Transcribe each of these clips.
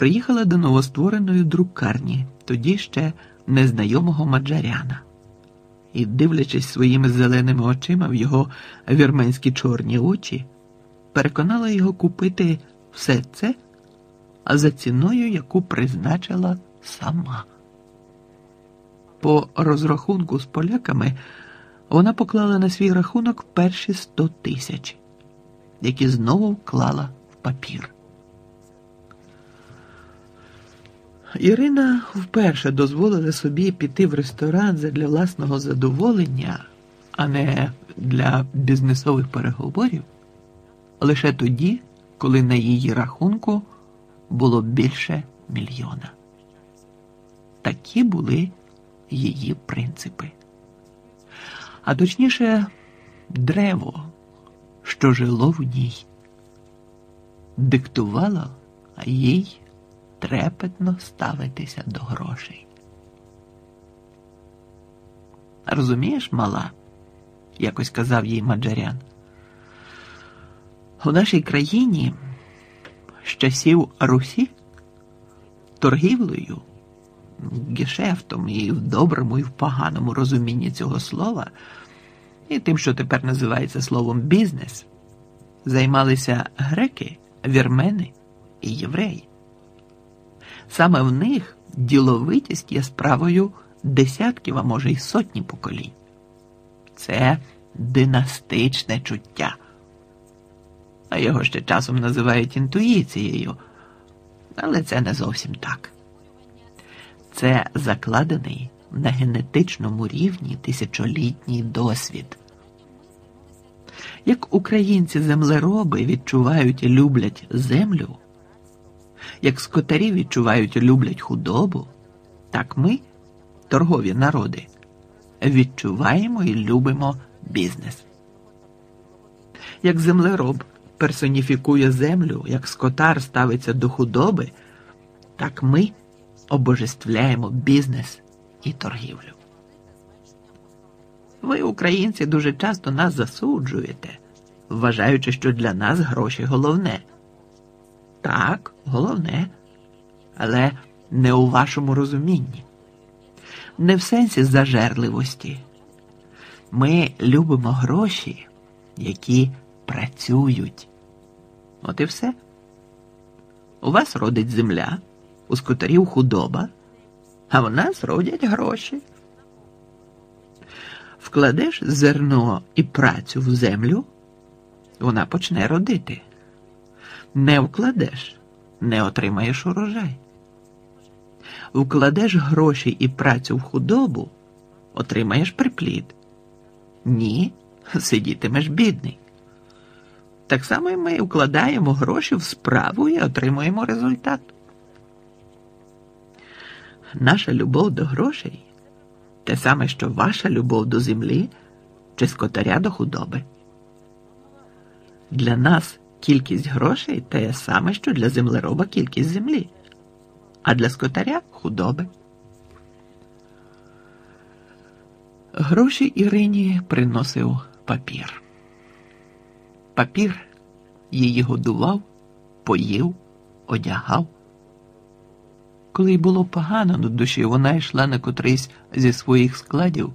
приїхала до новоствореної друкарні, тоді ще незнайомого маджаряна. І, дивлячись своїми зеленими очима в його вірменські чорні очі, переконала його купити все це, за ціною, яку призначила сама. По розрахунку з поляками вона поклала на свій рахунок перші сто тисяч, які знову вклала в папір. Ірина вперше дозволила собі піти в ресторан задля власного задоволення, а не для бізнесових переговорів, лише тоді, коли на її рахунку було більше мільйона. Такі були її принципи. А точніше, древо, що жило в ній, диктувало їй трепетно ставитися до грошей. Розумієш, мала, якось казав їй Маджарян, у нашій країні з часів Русі торгівлею, гешефтом і в доброму, і в поганому розумінні цього слова, і тим, що тепер називається словом бізнес, займалися греки, вірмени і євреї. Саме в них діловитість є справою десятків, а може й сотні поколінь. Це династичне чуття. А його ще часом називають інтуїцією, але це не зовсім так. Це закладений на генетичному рівні тисячолітній досвід. Як українці землероби відчувають і люблять землю як скотарі відчувають і люблять худобу, так ми, торгові народи, відчуваємо і любимо бізнес. Як землероб персоніфікує землю, як скотар ставиться до худоби, так ми обожествляємо бізнес і торгівлю. Ви, українці, дуже часто нас засуджуєте, вважаючи, що для нас гроші головне. Так, головне, але не у вашому розумінні, не в сенсі зажерливості. Ми любимо гроші, які працюють. От і все. У вас родить земля, у скотарів худоба, а в нас родять гроші. Вкладеш зерно і працю в землю, вона почне родити не вкладеш, не отримаєш урожай. Вкладеш гроші і працю в худобу, отримаєш приплід. Ні, сидітимеш бідний. Так само і ми вкладаємо гроші в справу і отримуємо результат. Наша любов до грошей те саме, що ваша любов до землі чи скотаря до худоби. Для нас Кількість грошей те саме, що для землероба кількість землі, а для скотаря худоби. Гроші Ірині приносив папір. Папір її годував, поїв, одягав. Коли й було погано на душі, вона йшла на котрийсь зі своїх складів,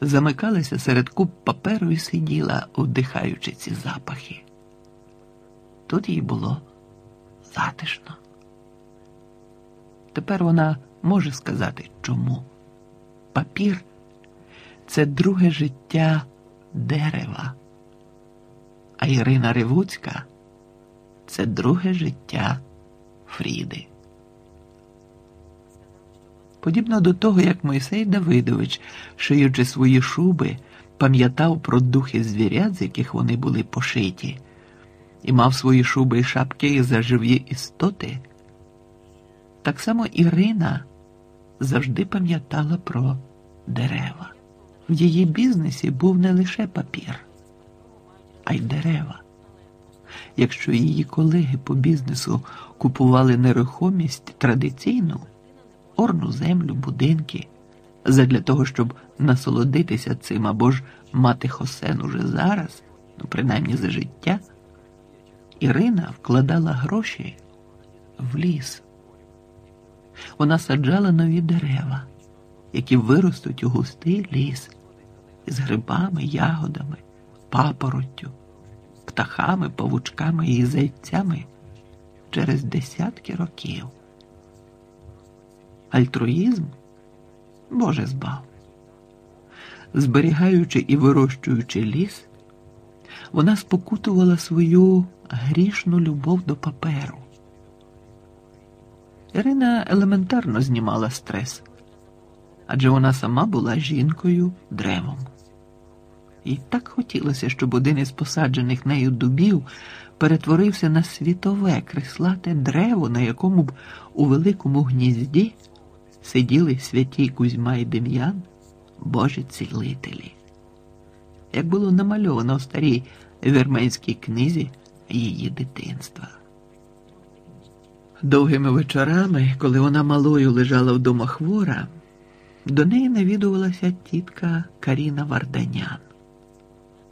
замикалася серед куб паперу і сиділа, вдихаючи ці запахи. Тут їй було затишно. Тепер вона може сказати чому. Папір це друге життя дерева, а Ірина Ревуцька це друге життя Фріди. Подібно до того, як Мойсей Давидович, шиючи свої шуби, пам'ятав про духи звірят, з яких вони були пошиті і мав свої шуби і шапки за живі істоти, так само Ірина завжди пам'ятала про дерева. В її бізнесі був не лише папір, а й дерева. Якщо її колеги по бізнесу купували нерухомість традиційну, орну землю, будинки, задля того, щоб насолодитися цим або ж мати хосен уже зараз, ну принаймні за життя. Ірина вкладала гроші в ліс, вона саджала нові дерева, які виростуть у густий ліс з грибами, ягодами, папороттю, птахами, павучками і зайцями через десятки років. Альтруїзм Боже збав. Зберігаючи і вирощуючи ліс, вона спокутувала свою грішну любов до паперу. Ірина елементарно знімала стрес, адже вона сама була жінкою древом. І так хотілося, щоб один із посаджених нею дубів перетворився на світове крислате древо, на якому б у великому гнізді сиділи святі Кузьма і Дем'ян, Божі цілителі. Як було намальовано в старій вірменській книзі її дитинства. Довгими вечорами, коли вона малою лежала вдома хвора, до неї навідувалася тітка Каріна Варданян.